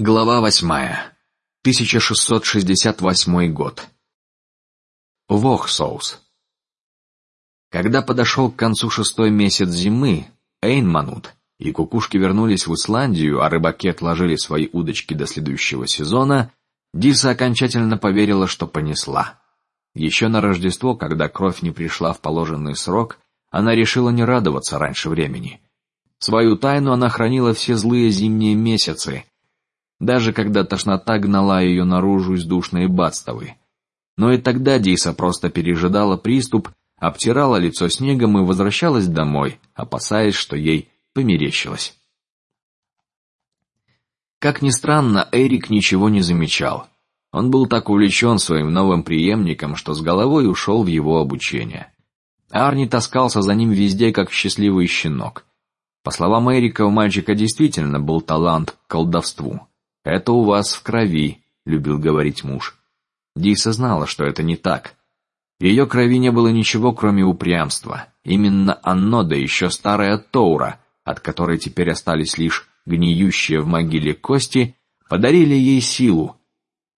Глава восьмая. 1668 год. Вохсоус. Когда подошел к концу шестой месяц зимы, Эйнманут и кукушки вернулись в Исландию, а рыбаки отложили свои удочки до следующего сезона, Диса окончательно поверила, что понесла. Еще на Рождество, когда кровь не пришла в положенный срок, она решила не радоваться раньше времени. Свою тайну она хранила все злые зимние месяцы даже когда тошнота гнала ее наружу из душной Бадстовы. Но и тогда Диса просто пережидала приступ, обтирала лицо снегом и возвращалась домой, опасаясь, что ей померещилось. Как ни странно, Эрик ничего не замечал. Он был так увлечен своим новым преемником, что с головой ушел в его обучение. Арни таскался за ним везде, как счастливый щенок. По словам Эрика, у мальчика действительно был талант к колдовству. Это у вас в крови, любил говорить муж. Диса знала, что это не так. В ее крови не было ничего, кроме упрямства. Именно оно, да еще старая Тоура, от которой теперь остались лишь гниющие в могиле кости, подарили ей силу.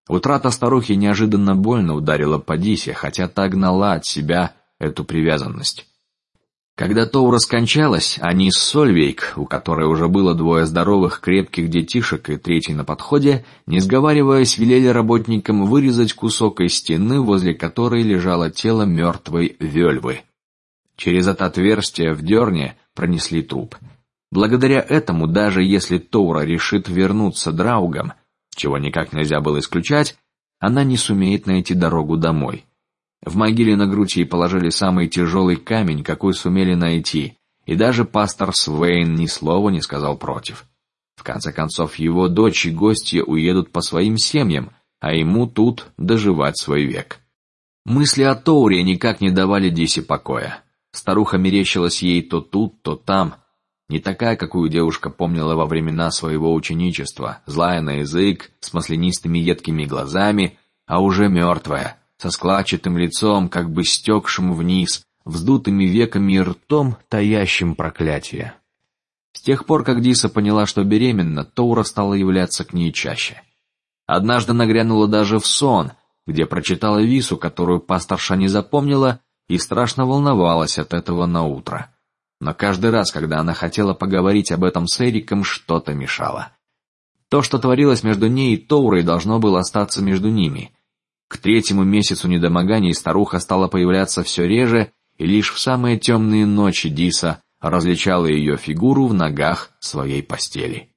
Утрата старухи неожиданно больно ударила по Дисе, хотя та гнала от себя эту привязанность. Когда Тоура скончалась, они с Сольвейк, у которой уже было двое здоровых крепких детишек и третий на подходе, не сговариваясь, велели работникам вырезать кусок из стены, возле которой лежало тело мертвой Вельвы. Через это отверстие в дерне пронесли труп. Благодаря этому, даже если Тоура решит вернуться Драугам, чего никак нельзя было исключать, она не сумеет найти дорогу домой. В могиле на грудь ей положили самый тяжелый камень, какой сумели найти, и даже пастор Свейн ни слова не сказал против. В конце концов, его дочь и гости уедут по своим семьям, а ему тут доживать свой век. Мысли о Тоуре никак не давали Дисе покоя. Старуха мерещилась ей то тут, то там, не такая, какую девушка помнила во времена своего ученичества, злая на язык, с маслянистыми едкими глазами, а уже мертвая, со складчатым лицом, как бы стекшим вниз, вздутыми веками и ртом, таящим проклятие. С тех пор, как Диса поняла, что беременна, Тоура стала являться к ней чаще. Однажды нагрянула даже в сон, где прочитала вису, которую пасторша не запомнила, и страшно волновалась от этого на утро. Но каждый раз, когда она хотела поговорить об этом с Эриком, что-то мешало. То, что творилось между ней и Тоурой, должно было остаться между ними. К третьему месяцу недомоганий старуха стала появляться все реже, и лишь в самые темные ночи Диса различала ее фигуру в ногах своей постели.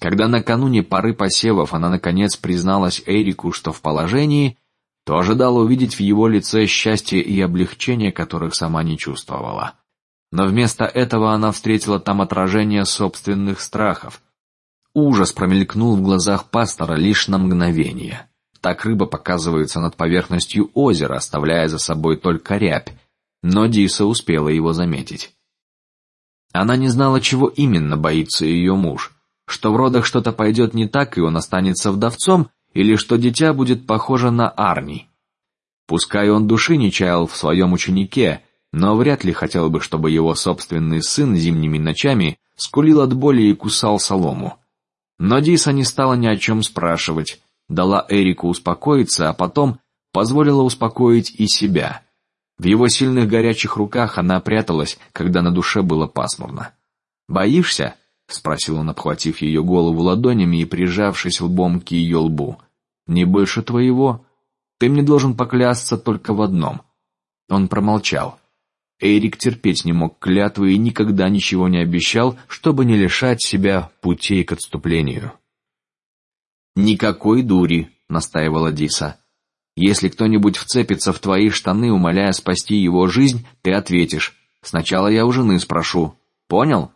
Когда накануне поры посевов она наконец призналась Эрику, что в положении, то ожидала увидеть в его лице счастье и облегчение, которых сама не чувствовала. Но вместо этого она встретила там отражение собственных страхов. Ужас промелькнул в глазах пастора лишь на мгновение. Так рыба показывается над поверхностью озера, оставляя за собой только рябь, но Диса успела его заметить. Она не знала, чего именно боится ее муж: что в родах что-то пойдет не так и он останется вдовцом, или что дитя будет похоже на Арни. Пускай он души не чаял в своем ученике, но вряд ли хотел бы, чтобы его собственный сын зимними ночами скулил от боли и кусал солому. Но Диса не стала ни о чем спрашивать дала Эрику успокоиться, а потом позволила успокоить и себя. В его сильных горячих руках она пряталась, когда на душе было пасмурно. Боишься? спросил он, обхватив ее голову ладонями и прижавшись лбом к ее лбу. Не больше твоего. Ты мне должен поклясться только в одном. Он промолчал. Эрик терпеть не мог клятвы и никогда ничего не обещал, чтобы не лишать себя путей к отступлению. Никакой дури, настаивала Диса. Если кто-нибудь вцепится в твои штаны, умоляя спасти его жизнь, ты ответишь: сначала я у жены спрошу. Понял?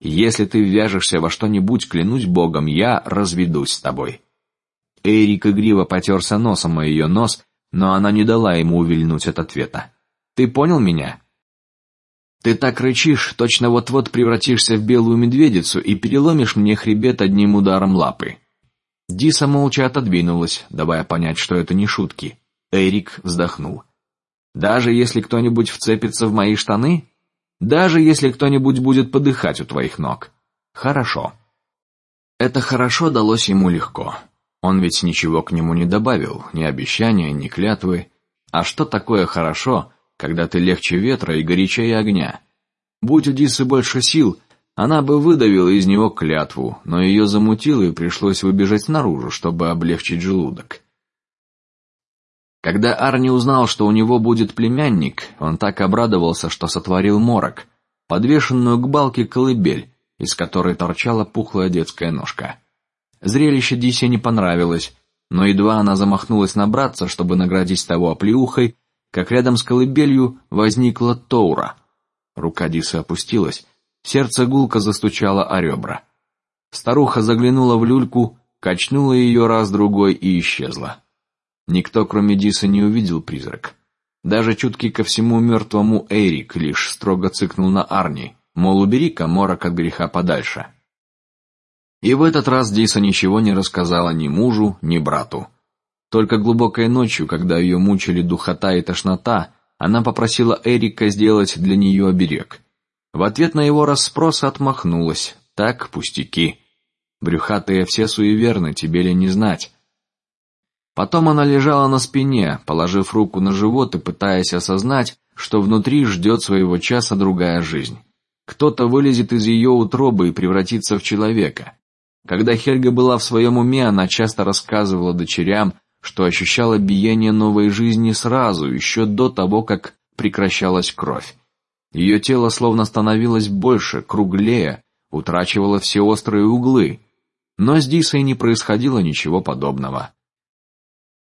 Если ты ввяжешься во что-нибудь, клянусь Богом, я разведусь с тобой. Эрик игриво потерся носом о ее нос, но она не дала ему увильнуть от ответа. Ты понял меня? Ты так рычишь, точно вот-вот превратишься в белую медведицу и переломишь мне хребет одним ударом лапы. Диса молча отодвинулась, давая понять, что это не шутки. Эрик вздохнул. Даже если кто-нибудь вцепится в мои штаны, даже если кто-нибудь будет подыхать у твоих ног, хорошо. Это хорошо далось ему легко. Он ведь ничего к нему не добавил, ни обещания, ни клятвы. А что такое хорошо, когда ты легче ветра и горячее огня? Будь у Дисы больше сил, она бы выдавила из него клятву, но ее замутило и пришлось выбежать наружу, чтобы облегчить желудок. Когда Арни узнал, что у него будет племянник, он так обрадовался, что сотворил морок, подвешенную к балке колыбель, из которой торчала пухлая детская ножка. Зрелище Дисе не понравилось, но едва она замахнулась набраться, чтобы наградить того оплеухой, как рядом с колыбелью возникла Тоура. Рука Дисы опустилась, сердце гулко застучало о ребра. Старуха заглянула в люльку, качнула ее раз другой и исчезла. Никто, кроме Диса, не увидел призрак. Даже чуткий ко всему мертвому Эрик лишь строго цыкнул на Арни, мол, убери коморок от греха подальше. И в этот раз Диса ничего не рассказала ни мужу, ни брату. Только глубокой ночью, когда ее мучили духота и тошнота, она попросила Эрика сделать для нее оберег. В ответ на его расспрос отмахнулась: "Так пустяки. Брюхатые все суеверны, тебе ли не знать?" Потом она лежала на спине, положив руку на живот и пытаясь осознать, что внутри ждет своего часа другая жизнь. Кто-то вылезет из ее утробы и превратится в человека. Когда Хельга была в своем уме, она часто рассказывала дочерям, что ощущала биение новой жизни сразу, еще до того, как прекращалась кровь. Ее тело словно становилось больше, круглее, утрачивало все острые углы. Но с Дисой не происходило ничего подобного.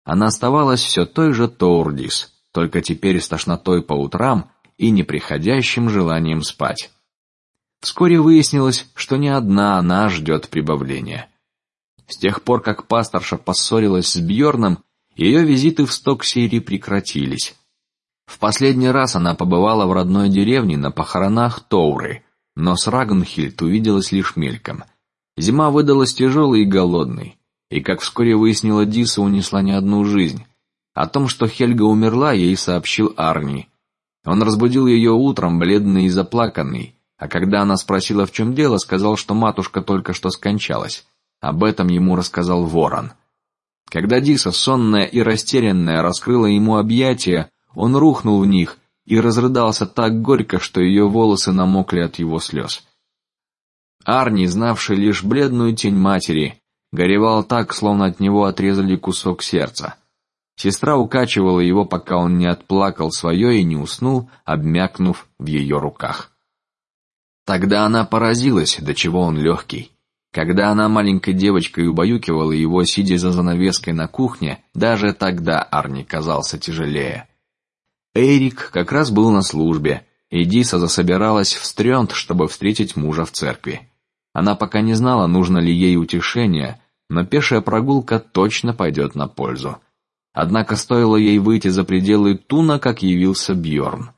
Она оставалась все той же Тоурдис, только теперь с тошнотой по утрам и неприходящим желанием спать. Вскоре выяснилось, что не одна она ждет прибавления. С тех пор, как пасторша поссорилась с Бьорном, ее визиты в Стоксири прекратились. В последний раз она побывала в родной деревне на похоронах Тоуры, но с Рагнхильд увиделась лишь мельком. Зима выдалась тяжелой и голодной и, как вскоре выяснила Диса, унесла не одну жизнь. О том, что Хельга умерла, ей сообщил Арни. Он разбудил ее утром, бледный и заплаканный, а когда она спросила, в чем дело, сказал, что матушка только что скончалась. Об этом ему рассказал Ворон. Когда Диса, сонная и растерянная, раскрыла ему объятия, он рухнул в них и разрыдался так горько, что ее волосы намокли от его слез. Арни, знавший лишь бледную тень матери, горевал так, словно от него отрезали кусок сердца. Сестра укачивала его, пока он не отплакал свое и не уснул, обмякнув в ее руках. Тогда она поразилась, до чего он легкий. Когда она маленькой девочкой убаюкивала его, сидя за занавеской на кухне, даже тогда Арни казался тяжелее. Эрик как раз был на службе, и Диса засобиралась в Стрёнд, чтобы встретить мужа в церкви. Она пока не знала, нужно ли ей утешение, но пешая прогулка точно пойдет на пользу. Однако стоило ей выйти за пределы Туна, как явился Бьорн.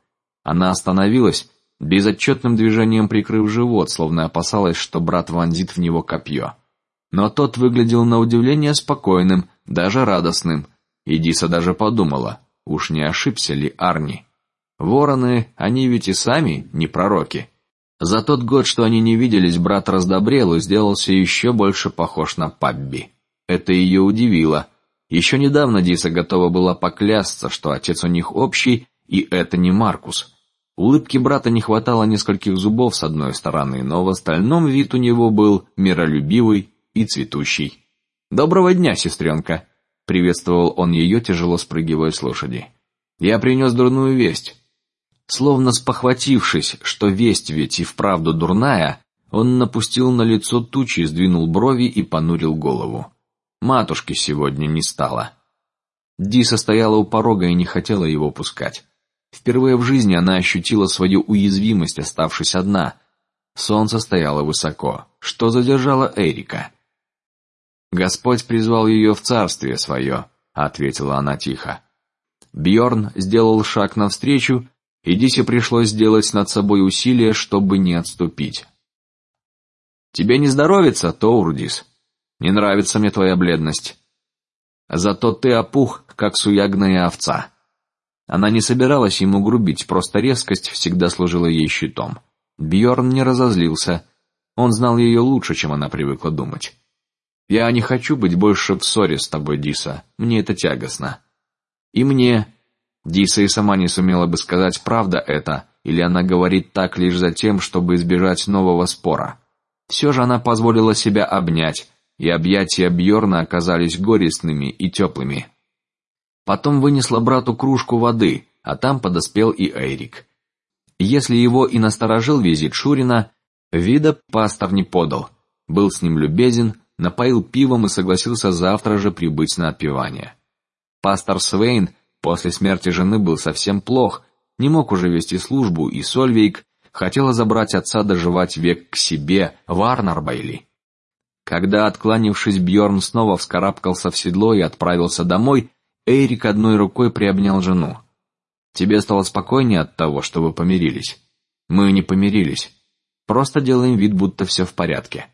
Она остановилась, безотчетным движением прикрыв живот, словно опасалась, что брат вонзит в него копье. Но тот выглядел на удивление спокойным, даже радостным. И Диса даже подумала, уж не ошибся ли Арни. Вороны, они ведь и сами не пророки. За тот год, что они не виделись, брат раздобрел и сделался еще больше похож на Пабби. Это ее удивило. Еще недавно Диса готова была поклясться, что отец у них общий, и это не Маркус. Улыбки брата не хватало нескольких зубов с одной стороны, но в остальном вид у него был миролюбивый и цветущий. Доброго дня, сестренка! Приветствовал он ее, тяжело спрыгивая с лошади. Я принес дурную весть. Словно спохватившись, что весть ведь и вправду дурная, он напустил на лицо тучи, сдвинул брови и понурил голову. Матушки сегодня не стало. Диса стояла у порога и не хотела его пускать. Впервые в жизни она ощутила свою уязвимость, оставшись одна. Солнце стояло высоко, что задержало Эрика. Господь призвал ее в царствие свое, ответила она тихо. Бьорн сделал шаг навстречу и Дисе пришлось сделать над собой усилие, чтобы не отступить. Тебе не здоровится, Тоурдис? Не нравится мне твоя бледность. Зато ты опух, как суягная овца. Она не собиралась ему грубить, просто резкость всегда служила ей щитом. Бьорн не разозлился. Он знал ее лучше, чем она привыкла думать. Я не хочу быть больше в ссоре с тобой, Диса. Мне это тягостно. И мне. Диса и сама не сумела бы сказать, правда это, или она говорит так лишь за тем, чтобы избежать нового спора. Все же она позволила себя обнять, и объятия Бьорна оказались горестными и теплыми. Потом вынесла брату кружку воды, а там подоспел и Эрик. Если его и насторожил визит Шурина, вида пастор не подал, был с ним любезен, напоил пивом и согласился завтра же прибыть на отпевание. Пастор Свейн после смерти жены был совсем плох, не мог уже вести службу, и Сольвейк хотела забрать отца доживать век к себе в Арнарбайли. Когда, откланившись, Бьорн снова вскарабкался в седло и отправился домой, Эрик одной рукой приобнял жену. Тебе стало спокойнее от того, что вы помирились? Мы не помирились, просто делаем вид, будто все в порядке.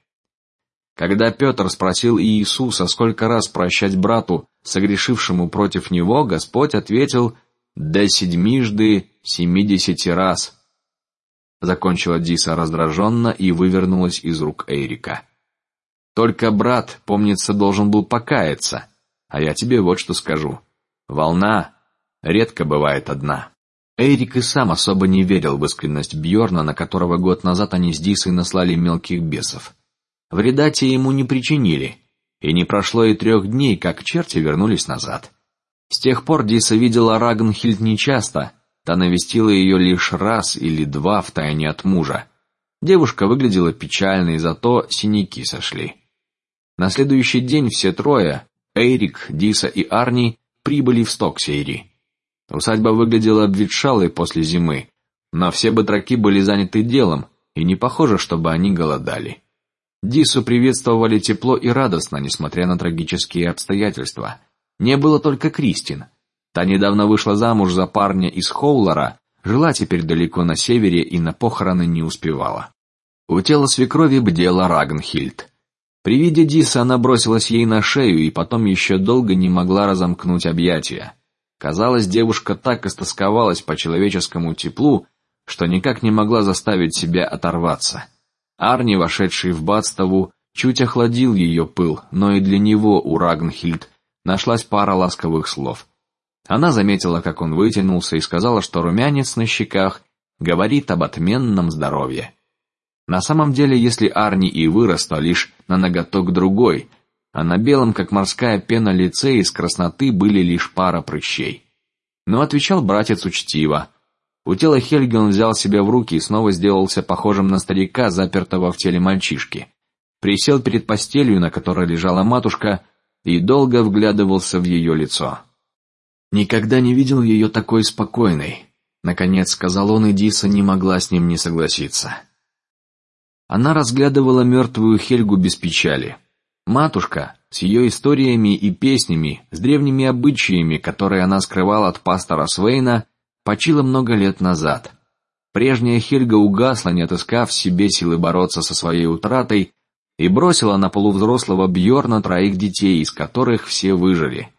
Когда Петр спросил Иисуса, сколько раз прощать брату, согрешившему против него, Господь ответил: до седьмижды семидесяти раз. Закончила Диса раздраженно и вывернулась из рук Эрика. Только брат, помнится, должен был покаяться, а я тебе вот что скажу: волна редко бывает одна. Эрик и сам особо не верил в искренность Бьорна, на которого год назад они с Дисой наслали мелких бесов. Вреда те ему не причинили, и не прошло и трех дней, как черти вернулись назад. С тех пор Диса видела Рагнхильд нечасто, та навестила ее лишь раз или два в тайне от мужа. Девушка выглядела печальной, зато синяки сошли. На следующий день все трое, Эрик, Диса и Арни, прибыли в Стоксейри. Усадьба выглядела обветшалой после зимы, но все батраки были заняты делом, и не похоже, чтобы они голодали. Дису приветствовали тепло и радостно, несмотря на трагические обстоятельства. Не было только Кристин. Та недавно вышла замуж за парня из Хоулара, жила теперь далеко на севере и на похороны не успевала. У тела свекрови бдела Рагнхильд. При виде Диса она бросилась ей на шею и потом еще долго не могла разомкнуть объятия. Казалось, девушка так истосковалась по человеческому теплу, что никак не могла заставить себя оторваться. Арни, вошедший в Бадставу, чуть охладил ее пыл, но и для него у Рагнхильд нашлась пара ласковых слов. Она заметила, как он вытянулся, и сказала, что румянец на щеках говорит об отменном здоровье. На самом деле, если Арни и вырос, то лишь на ноготок другой, а на белом, как морская пена лице из красноты были лишь пара прыщей. Но отвечал братец учтиво, у тела Хельги он взял себя в руки и снова сделался похожим на старика, запертого в теле мальчишки. Присел перед постелью, на которой лежала матушка, и долго вглядывался в ее лицо. Никогда не видел ее такой спокойной. Наконец сказал он, и Диса не могла с ним не согласиться. Она разглядывала мертвую Хельгу без печали. Матушка с ее историями и песнями, с древними обычаями, которые она скрывала от пастора Свейна, почила много лет назад. Прежняя Хельга угасла, не отыскав в себе силы бороться со своей утратой, и бросила на полувзрослого Бьорна троих детей, из которых все выжили.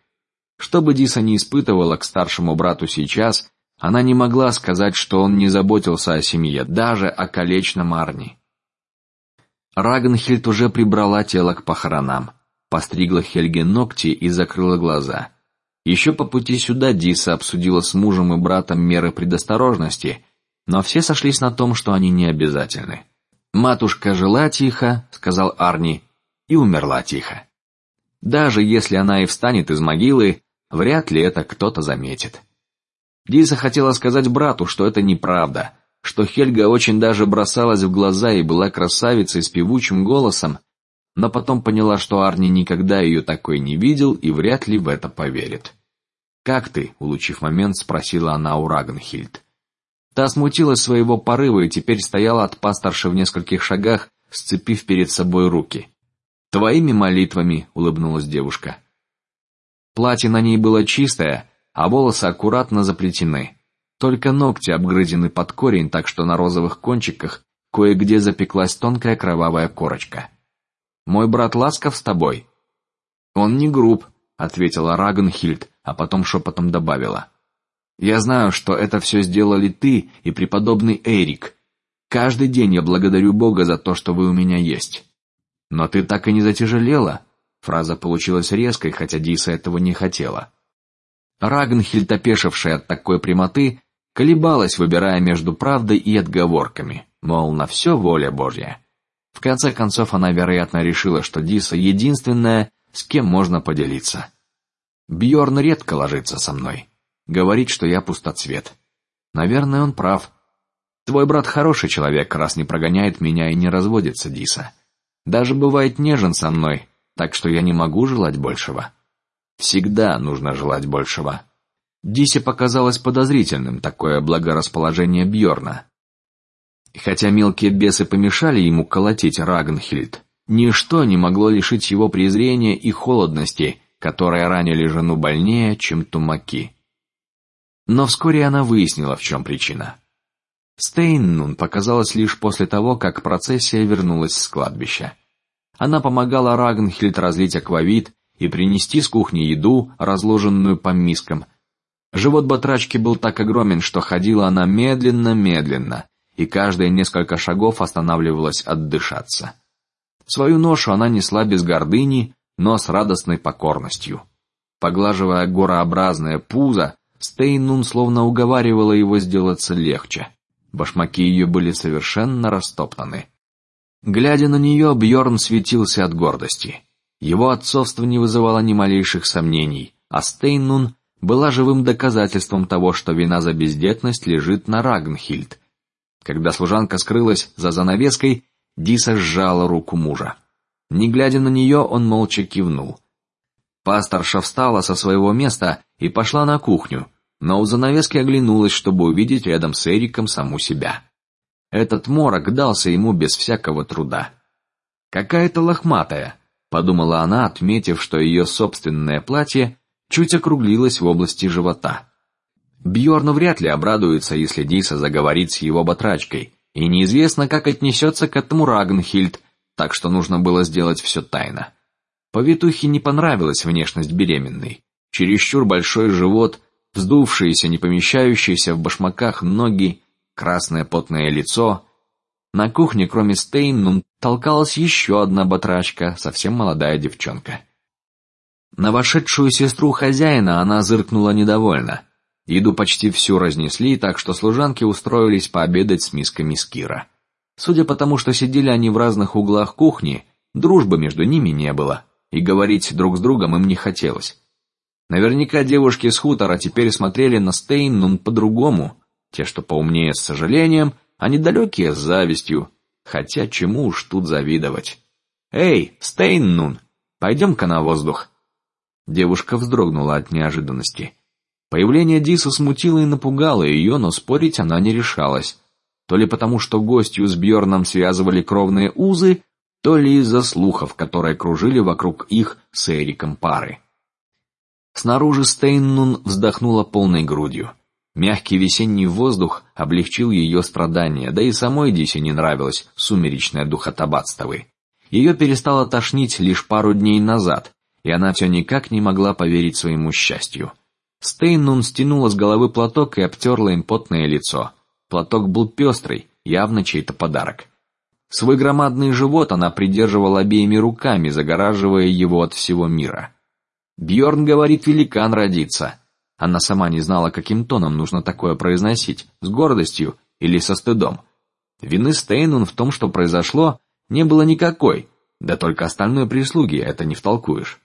Что бы Диса не испытывала к старшему брату сейчас, она не могла сказать, что он не заботился о семье, даже о колечном Арни. Рагнхильд уже прибрала тело к похоронам, постригла Хельге ногти и закрыла глаза. Еще по пути сюда Диса обсудила с мужем и братом меры предосторожности, но все сошлись на том, что они не обязательны. Матушка жила тихо, сказал Арни, и умерла тихо. Даже если она и встанет из могилы, вряд ли это кто-то заметит. Диса хотела сказать брату, что это неправда, что Хельга очень даже бросалась в глаза и была красавицей с певучим голосом, но потом поняла, что Арни никогда ее такой не видел и вряд ли в это поверит. Как ты? улучив момент, спросила она у Рагнхильд. Та смутилась своего порыва и теперь стояла от пасторши в нескольких шагах, сцепив перед собой руки. Твоими молитвами, улыбнулась девушка. Платье на ней было чистое, а волосы аккуратно заплетены. Только ногти обгрызены под корень, так что на розовых кончиках кое-где запеклась тонкая кровавая корочка. Мой брат ласков с тобой. Он не груб, ответила Рагенхильд, а потом шепотом добавила: я знаю, что это все сделали ты и преподобный Эрик. Каждый день я благодарю Бога за то, что вы у меня есть. Но ты так и не затяжелела. Фраза получилась резкой, хотя Диса этого не хотела. Рагнхильд, опешившая от такой прямоты, колебалась, выбирая между правдой и отговорками, мол, на все воля Божья. В конце концов, она вероятно решила, что Диса единственная, с кем можно поделиться. Бьорн редко ложится со мной, говорит, что я пустоцвет. Наверное, он прав. Твой брат хороший человек, раз не прогоняет меня и не разводится, Диса. Даже бывает нежен со мной, так что я не могу желать большего. Всегда нужно желать большего. Дисе показалось подозрительным такое благорасположение Бьорна. Хотя мелкие бесы помешали ему колотить Рагнхильд, ничто не могло лишить его презрения и холодности, которые ранили жену больнее, чем тумаки. Но вскоре она выяснила, в чем причина. Стейннун показалась лишь после того, как процессия вернулась с кладбища. Она помогала Рагнхильд разлить аквавит и принести с кухни еду, разложенную по мискам, Живот батрачки был так огромен, что ходила она медленно-медленно, и каждые несколько шагов останавливалась отдышаться. Свою ношу она несла без гордыни, но с радостной покорностью. Поглаживая горообразное пузо, Стейнун словно уговаривала его сделаться легче. Башмаки ее были совершенно растоптаны. Глядя на нее, Бьорн светился от гордости. Его отцовство не вызывало ни малейших сомнений, а Стейнун была живым доказательством того, что вина за бездетность лежит на Рагнхильд. Когда служанка скрылась за занавеской, Диса сжала руку мужа. Не глядя на нее, он молча кивнул. Пасторша встала со своего места и пошла на кухню, но у занавески оглянулась, чтобы увидеть рядом с Эриком саму себя. Этот морок дался ему без всякого труда. Какая-то лохматая, подумала она, отметив, что ее собственное платье чуть округлилась в области живота. Бьорну вряд ли обрадуется, если Диса заговорит с его батрачкой, и неизвестно, как отнесется к этому Рагнхильд, так что нужно было сделать все тайно. Повитухе не понравилась внешность беременной, чересчур большой живот, вздувшиеся, не помещающиеся в башмаках ноги, красное потное лицо. На кухне, кроме Стейннун, толкалась еще одна батрачка, совсем молодая девчонка. На вошедшую сестру хозяина она зыркнула недовольно. Еду почти всю разнесли, так что служанки устроились пообедать с мисками скира. Судя по тому, что сидели они в разных углах кухни, дружбы между ними не было, и говорить друг с другом им не хотелось. Наверняка девушки с хутора теперь смотрели на Стейннун по-другому, те, что поумнее, с сожалением, а недалекие с завистью. Хотя чему уж тут завидовать? Эй, Стейннун, пойдем-ка на воздух. Девушка вздрогнула от неожиданности. Появление Диса смутило и напугало ее, но спорить она не решалась. То ли потому, что гостью с Бьорном связывали кровные узы, то ли из-за слухов, которые кружили вокруг их с Эриком пары. Снаружи Стейннун вздохнула полной грудью. Мягкий весенний воздух облегчил ее страдания, да и самой Дисе не нравилась сумеречная духота Бадстовы. Ее перестало тошнить лишь пару дней назад, и она все никак не могла поверить своему счастью. Стейнун стянула с головы платок и обтерла им потное лицо. Платок был пестрый, явно чей-то подарок. Свой громадный живот она придерживала обеими руками, загораживая его от всего мира. Бьорн говорит, великан родится. Она сама не знала, каким тоном нужно такое произносить, с гордостью или со стыдом. Вины Стейнун в том, что произошло, не было никакой, да только остальной прислуги это не втолкуешь.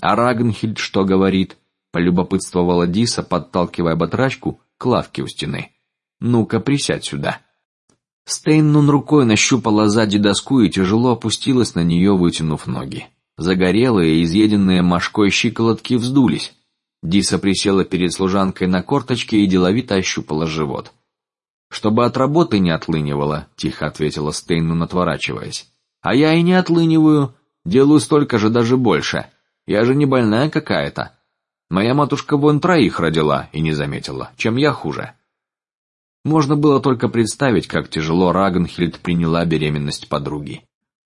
А Рагнхильд что говорит? Полюбопытствовала Диса, подталкивая батрачку к лавке у стены. Ну-ка, присядь сюда. Стейннун рукой нащупала сзади доску и тяжело опустилась на нее, вытянув ноги. Загорелые, изъеденные мошкой щиколотки вздулись. Диса присела перед служанкой на корточке и деловито ощупала живот. Чтобы от работы не отлынивала, тихо ответила Стейннун, отворачиваясь. А я и не отлыниваю, делаю столько же, даже больше. Я же не больная какая-то. Моя матушка вон троих родила и не заметила, чем я хуже. Можно было только представить, как тяжело Рагнхильд приняла беременность подруги.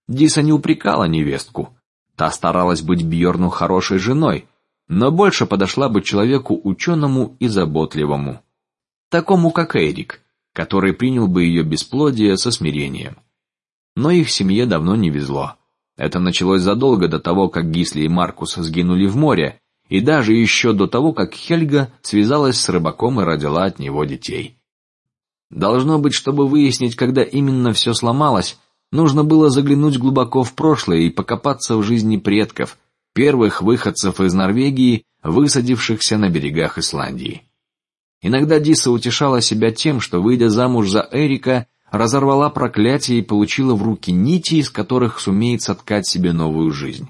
Диса не упрекала невестку, та старалась быть Бьорну хорошей женой, но больше подошла бы человеку ученому и заботливому, такому как Эрик, который принял бы ее бесплодие со смирением. Но их семье давно не везло. Это началось задолго до того, как Гисли и Маркус сгинули в море, и даже еще до того, как Хельга связалась с рыбаком и родила от него детей. Должно быть, чтобы выяснить, когда именно все сломалось, нужно было заглянуть глубоко в прошлое и покопаться в жизни предков, первых выходцев из Норвегии, высадившихся на берегах Исландии. Иногда Диса утешала себя тем, что выйдя замуж за Эрика, разорвала проклятие и получила в руки нити, из которых сумеет соткать себе новую жизнь.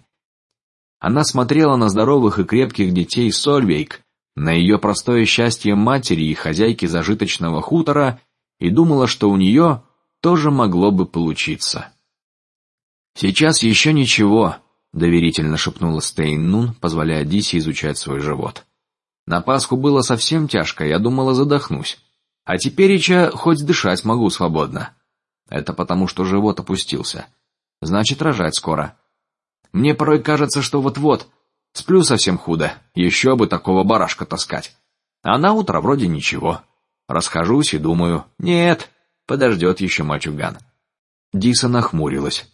Она смотрела на здоровых и крепких детей Сольвейк, на ее простое счастье матери и хозяйки зажиточного хутора, и думала, что у нее тоже могло бы получиться. Сейчас еще ничего, доверительно шепнула Стейн позволяя Дисе изучать свой живот. На Пасху было совсем тяжко, я думала задохнусь. А теперь еще хоть дышать могу свободно. Это потому, что живот опустился. Значит, рожать скоро. Мне порой кажется, что вот-вот сплю совсем худо. Еще бы такого барашка таскать. А на утро вроде ничего. Расхожусь и думаю, нет, подождет еще мальчуган. Диса нахмурилась.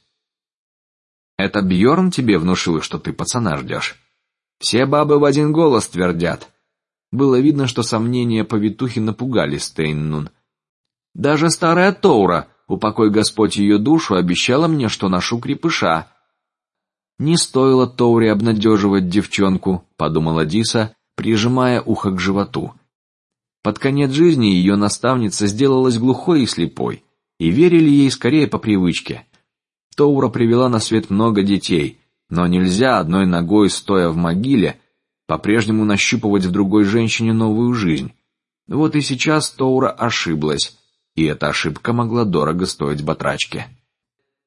Это Бьорн тебе внушил, что ты пацана ждешь. Все бабы в один голос твердят. Было видно, что сомнения повитухи напугали Стейннун. Даже старая Тоура, упокой Господь ее душу, обещала мне, что ношу крепыша. Не стоило Тоуре обнадеживать девчонку, подумала Диса, прижимая ухо к животу. Под конец жизни ее наставница сделалась глухой и слепой, и верили ей скорее по привычке. Тоура привела на свет много детей, но нельзя одной ногой стоя в могиле по-прежнему нащупывать в другой женщине новую жизнь. Вот и сейчас Тоура ошиблась, и эта ошибка могла дорого стоить батрачке.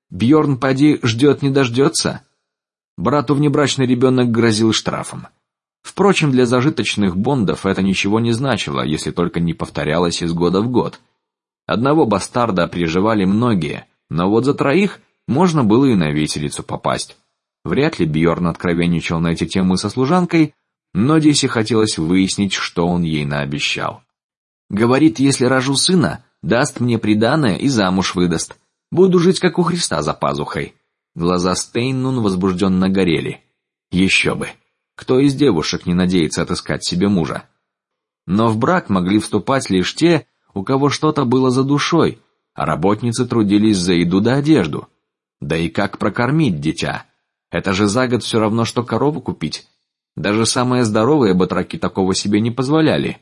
Бьорн поди ждет не дождется. Брату внебрачный ребенок грозил штрафом. Впрочем, для зажиточных бондов это ничего не значило, если только не повторялось из года в год. Одного бастарда приживали многие, но вот за троих можно было и на виселицу попасть. Вряд ли Бьорн откровенничал на эти темы со служанкой, но Дисе хотелось выяснить, что он ей наобещал. Говорит, если рожу сына, даст мне приданое и замуж выдаст. Буду жить как у Христа за пазухой. Глаза Стейннун возбужденно горели. Еще бы, кто из девушек не надеется отыскать себе мужа? Но в брак могли вступать лишь те, у кого что-то было за душой, а работницы трудились за еду да одежду. Да и как прокормить дитя? Это же за год все равно, что корову купить. Даже самые здоровые батраки такого себе не позволяли.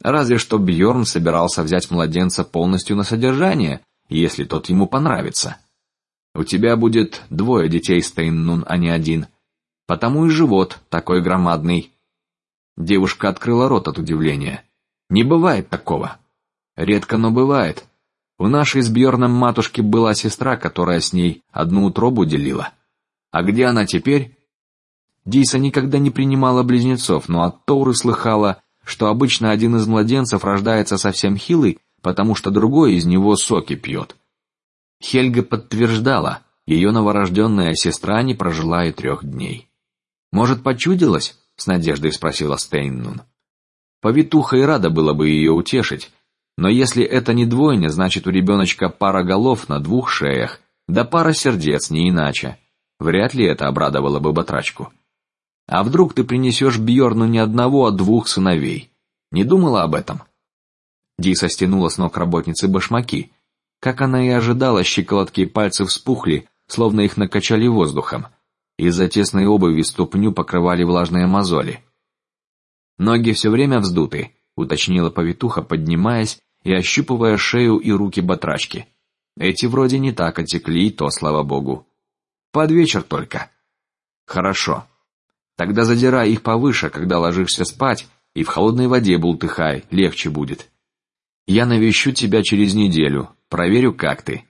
Разве что Бьорн собирался взять младенца полностью на содержание, если тот ему понравится. У тебя будет двое детей, Стейннун, а не один. Потому и живот такой громадный. Девушка открыла рот от удивления. Не бывает такого. Редко, но бывает. У нашей с Бьорном матушки была сестра, которая с ней одну утробу делила. А где она теперь? Диса никогда не принимала близнецов, но от Торы слыхала, что обычно один из младенцев рождается совсем хилый, потому что другой из него соки пьет. Хельга подтверждала, ее новорожденная сестра не прожила и трех дней. Может, почудилась? с надеждой спросила Стейннун. Повитуха и рада было бы ее утешить, но если это не двойня, значит у ребеночка пара голов на двух шеях, да пара сердец не иначе. Вряд ли это обрадовало бы батрачку. А вдруг ты принесешь Бьорну не одного, а двух сыновей? Не думала об этом? Диса стянула с ног работницы башмаки. Как она и ожидала, щиколотки и пальцы вспухли, словно их накачали воздухом. Из-за тесной обуви ступню покрывали влажные мозоли. Ноги все время вздуты, уточнила повитуха, поднимаясь и ощупывая шею и руки батрачки. Эти вроде не так отекли, то слава богу. Под вечер только. Хорошо. Тогда задирай их повыше, когда ложишься спать, и в холодной воде бултыхай, легче будет. Я навещу тебя через неделю, проверю, как ты.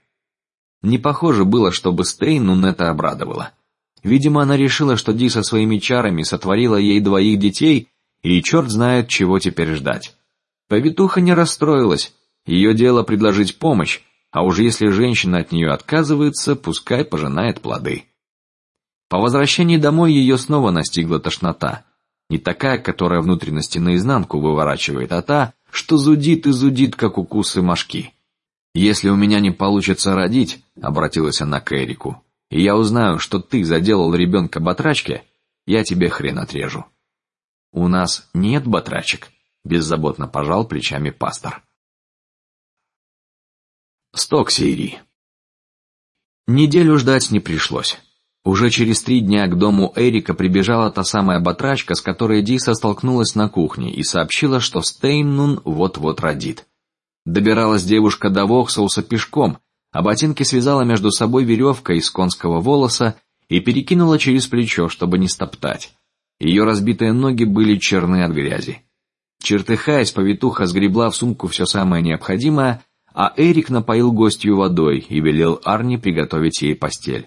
Не похоже было, чтобы Стейн это обрадовала. Видимо, она решила, что Ди со своими чарами сотворила ей двоих детей, и черт знает, чего теперь ждать. Повитуха не расстроилась. Ее дело предложить помощь, а уж если женщина от нее отказывается, пускай пожинает плоды. По возвращении домой ее снова настигла тошнота, не такая, которая внутренности наизнанку выворачивает, а та, что зудит и зудит, как укусы мошки. Если у меня не получится родить, обратилась она к Эрику, и я узнаю, что ты заделал ребенка батрачке, я тебе хрен отрежу. У нас нет батрачек, беззаботно пожал плечами пастор. Стоксири. Неделю ждать не пришлось. Уже через три дня к дому Эрика прибежала та самая батрачка, с которой Диса столкнулась на кухне, и сообщила, что Стейннун вот-вот родит. Добиралась девушка до Воксауса пешком, а ботинки связала между собой веревкой из конского волоса и перекинула через плечо, чтобы не стоптать. Ее разбитые ноги были черны от грязи. Чертыхаясь, повитуха сгребла в сумку все самое необходимое, а Эрик напоил гостью водой и велел Арни приготовить ей постель.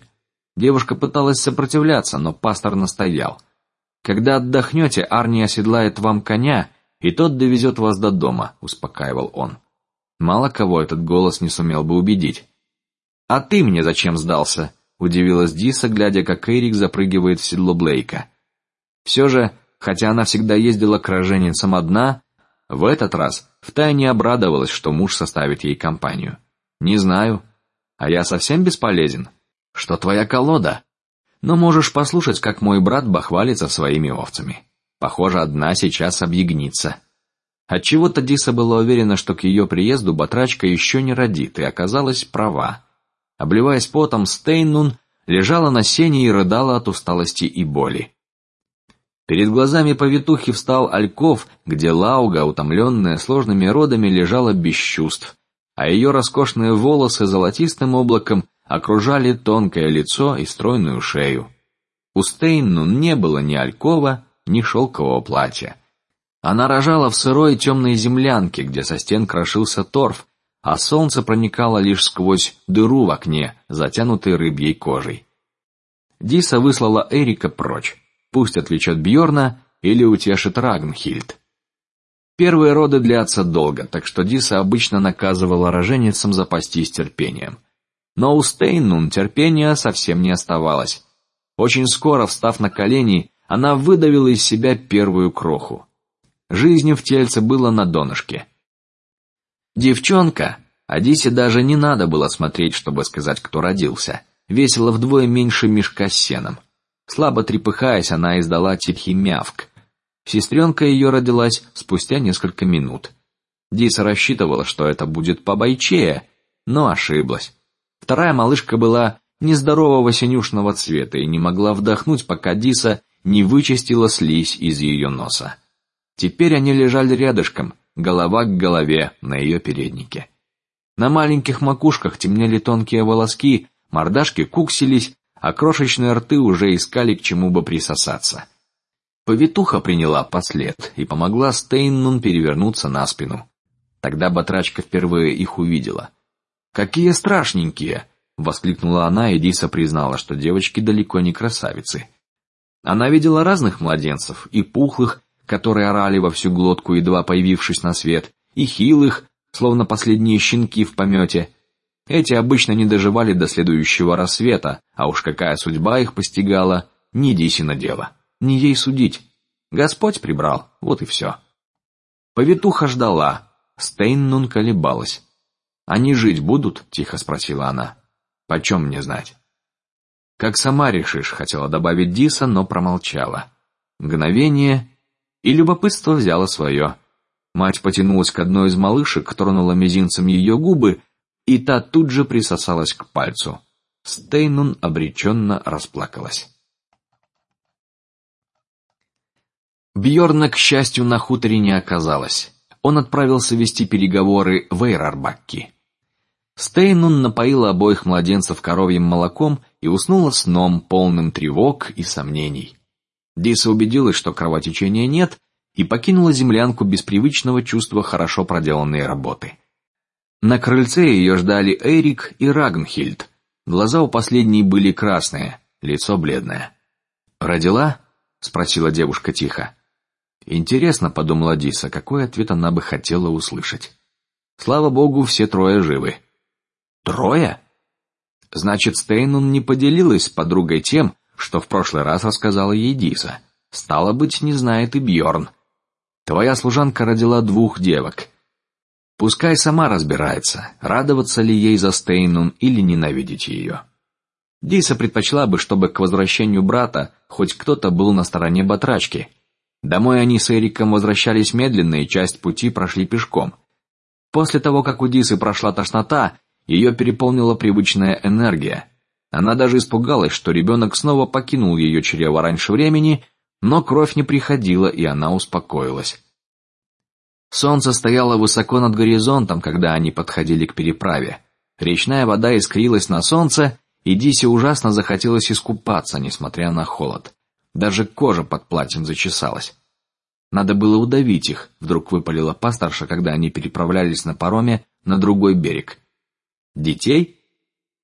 Девушка пыталась сопротивляться, но пастор настоял: когда отдохнете, Арни оседлает вам коня, и тот довезет вас до дома, успокаивал он. Мало кого этот голос не сумел бы убедить. А ты мне зачем сдался? Удивилась Диса, глядя, как Эрик запрыгивает в седло Блейка. Все же, хотя она всегда ездила к роженицам одна, в этот раз втайне обрадовалась, что муж составит ей компанию. Не знаю, а я совсем бесполезен что твоя колода. Но можешь послушать, как мой брат бахвалится своими овцами. Похоже, одна сейчас объегнится. От чего то Диса была уверена, что к ее приезду батрачка еще не родит, и оказалась права. Обливаясь потом, Стейнун лежала на сене и рыдала от усталости и боли. Перед глазами повитухи встал Альков, где Лауга, утомленная сложными родами, лежала без чувств, а ее роскошные волосы золотистым облаком окружали тонкое лицо и стройную шею. У Стейну не было ни алькова, ни шелкового платья. Она рожала в сырой темной землянке, где со стен крошился торф, а солнце проникало лишь сквозь дыру в окне, затянутой рыбьей кожей. Диса выслала Эрика прочь. Пусть отвлечет Бьорна или утешит Рагнхильд. Первые роды длятся долго, так что Диса обычно наказывала роженицам запастись терпением. Но у Стейнун терпения совсем не оставалось. Очень скоро, встав на колени, она выдавила из себя первую кроху. Жизни в тельце было на донышке. Девчонка, Адисе даже не надо было смотреть, чтобы сказать, кто родился. Весила вдвое меньше мешка с сеном. Слабо трепыхаясь, она издала тихий мявк. Сестренка ее родилась спустя несколько минут. Диса рассчитывала, что это будет побойчее, но ошиблась. Вторая малышка была нездорового синюшного цвета и не могла вдохнуть, пока Диса не вычистила слизь из ее носа. Теперь они лежали рядышком, голова к голове на ее переднике. На маленьких макушках темнели тонкие волоски, мордашки куксились, а крошечные рты уже искали к чему бы присосаться. Повитуха приняла послед и помогла Стейннун перевернуться на спину. Тогда батрачка впервые их увидела. Какие страшненькие! воскликнула она, и Диса признала, что девочки далеко не красавицы. Она видела разных младенцев, и пухлых, которые орали во всю глотку, едва появившись на свет, и хилых, словно последние щенки в помете. Эти обычно не доживали до следующего рассвета, а уж какая судьба их постигала, не Дисина дело, не ей судить. Господь прибрал, вот и все. Повитуха ждала, Стейннун колебалась. Они жить будут? тихо спросила она. Почем мне знать? Как сама решишь, хотела добавить Диса, но промолчала. Мгновение, и любопытство взяло свое. Мать потянулась к одной из малышек, тронула мизинцем ее губы, и та тут же присосалась к пальцу. Стейнун обреченно расплакалась. Бьорна, к счастью, на хуторе не оказалось. Он отправился вести переговоры в Эйрарбакки. Стейнун напоила обоих младенцев коровьим молоком и уснула сном, полным тревог и сомнений. Диса убедилась, что кровотечения нет, и покинула землянку без привычного чувства хорошо проделанной работы. На крыльце ее ждали Эрик и Рагнхильд. Глаза у последней были красные, лицо бледное. Родила? спросила девушка тихо. Интересно, подумала Диса, какой ответ она бы хотела услышать. Слава богу, все трое живы. Трое? Значит, Стейнун не поделилась с подругой тем, что в прошлый раз рассказала ей Диса. Стало быть, не знает и Бьорн. Твоя служанка родила двух девок. Пускай сама разбирается, радоваться ли ей за Стейнун или ненавидеть ее. Диса предпочла бы, чтобы к возвращению брата хоть кто-то был на стороне батрачки. Домой они с Эриком возвращались медленно и часть пути прошли пешком. После того, как у Дисы прошла тошнота, ее переполнила привычная энергия. Она даже испугалась, что ребенок снова покинул ее чрево раньше времени, но кровь не приходила, и она успокоилась. Солнце стояло высоко над горизонтом, когда они подходили к переправе. Речная вода искрилась на солнце, и Дисе ужасно захотелось искупаться, несмотря на холод. Даже кожа под платьем зачесалась. Надо было удавить их. Вдруг выпалила пасторша, когда они переправлялись на пароме на другой берег. Детей?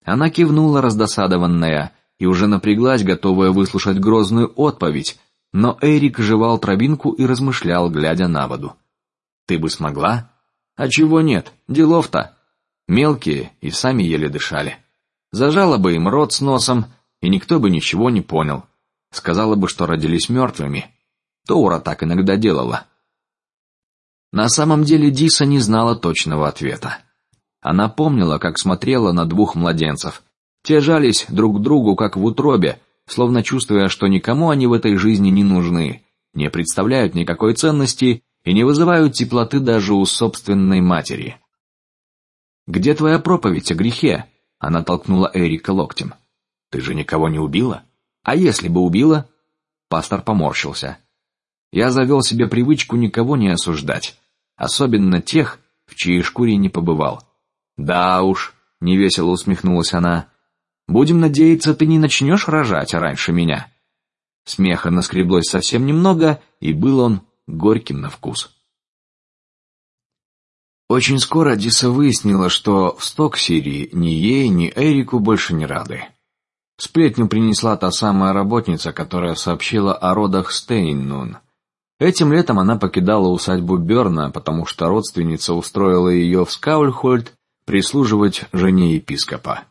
Она кивнула раздосадованная и уже напряглась, готовая выслушать грозную отповедь, но Эрик жевал травинку и размышлял, глядя на воду. Ты бы смогла? А чего нет? Делов-то. Мелкие и сами еле дышали. Зажала бы им рот с носом, и никто бы ничего не понял. Сказала бы, что родились мертвыми. Тоура так иногда делала. На самом деле Диса не знала точного ответа. Она помнила, как смотрела на двух младенцев. Те жались друг к другу, как в утробе, словно чувствуя, что никому они в этой жизни не нужны, не представляют никакой ценности и не вызывают теплоты даже у собственной матери. Где твоя проповедь о грехе? Она толкнула Эрика локтем. Ты же никого не убила? А если бы убила? Пастор поморщился. Я завел себе привычку никого не осуждать, особенно тех, в чьей шкуре не побывал. Да уж, невесело усмехнулась она. Будем надеяться, ты не начнешь рожать раньше меня. Смеха наскреблось совсем немного, и был он горьким на вкус. Очень скоро Диса выяснила, что в Стоксирии ни ей, ни Эрику больше не рады. Сплетню принесла та самая работница, которая сообщила о родах Стейннун. Этим летом она покидала усадьбу Берна, потому что родственница устроила ее в Скаульхольд прислуживать жене епископа.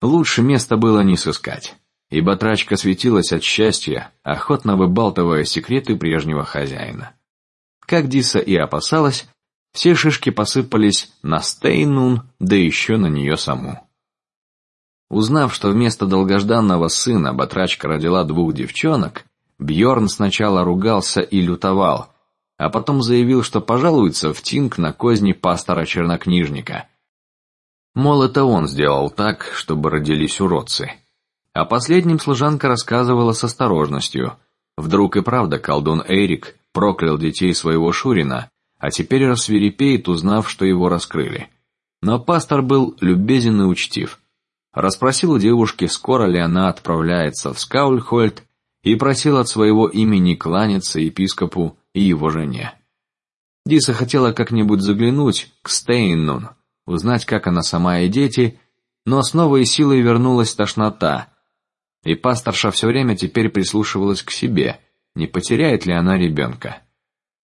Лучше места было не сыскать и батрачка светилась от счастья, охотно выбалтывая секреты прежнего хозяина. Как Диса и опасалась, все шишки посыпались на Стейнун, да еще на нее саму. Узнав, что вместо долгожданного сына батрачка родила двух девчонок, Бьорн сначала ругался и лютовал, а потом заявил, что пожалуется в Тинг на козни пастора чернокнижника. Мол, это он сделал так, чтобы родились уродцы. О последнем служанка рассказывала с осторожностью. Вдруг и правда колдун Эрик проклял детей своего Шурина, а теперь рассверепеет, узнав, что его раскрыли. Но пастор был любезен и учтив. Расспросил у девушки, скоро ли она отправляется в Скаульхольд, и просил от своего имени кланяться епископу и его жене. Диса хотела как-нибудь заглянуть к Стейннун, узнать, как она сама и дети, но с новой силой вернулась тошнота, и пасторша все время теперь прислушивалась к себе, не потеряет ли она ребенка.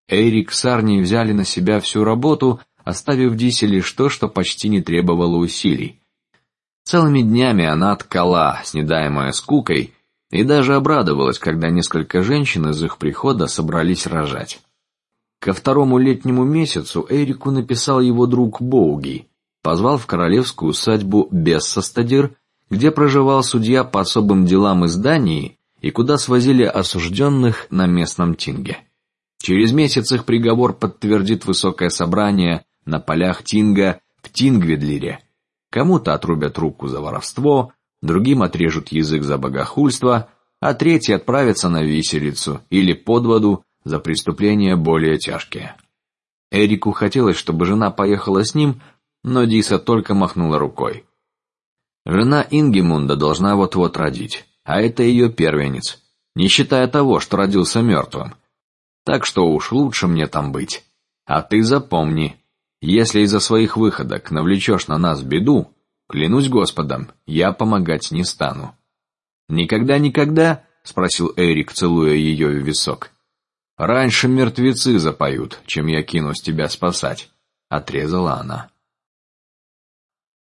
Эрик с Арни взяли на себя всю работу, оставив Диси лишь то, что почти не требовало усилий. Целыми днями она ткала, снедаемая скукой, и даже обрадовалась, когда несколько женщин из их прихода собрались рожать. Ко второму летнему месяцу Эрику написал его друг Боуги, позвал в королевскую усадьбу Бессостадир где проживал судья по особым делам из Дании и куда свозили осужденных на местном тинге. Через месяц их приговор подтвердит высокое собрание на полях Тинга в Тингведлире. Кому-то отрубят руку за воровство, другим отрежут язык за богохульство, а третий отправится на виселицу или под воду за преступления более тяжкие. Эрику хотелось, чтобы жена поехала с ним, но Диса только махнула рукой. Жена Ингемунда должна вот-вот родить, а это ее первенец, не считая того, что родился мертвым. Так что уж лучше мне там быть. А ты запомни, если из-за своих выходок навлечешь на нас беду, клянусь Господом, я помогать не стану. Никогда, никогда, спросил Эрик, целуя ее в висок. Раньше мертвецы запоют, чем я кинусь тебя спасать, отрезала она.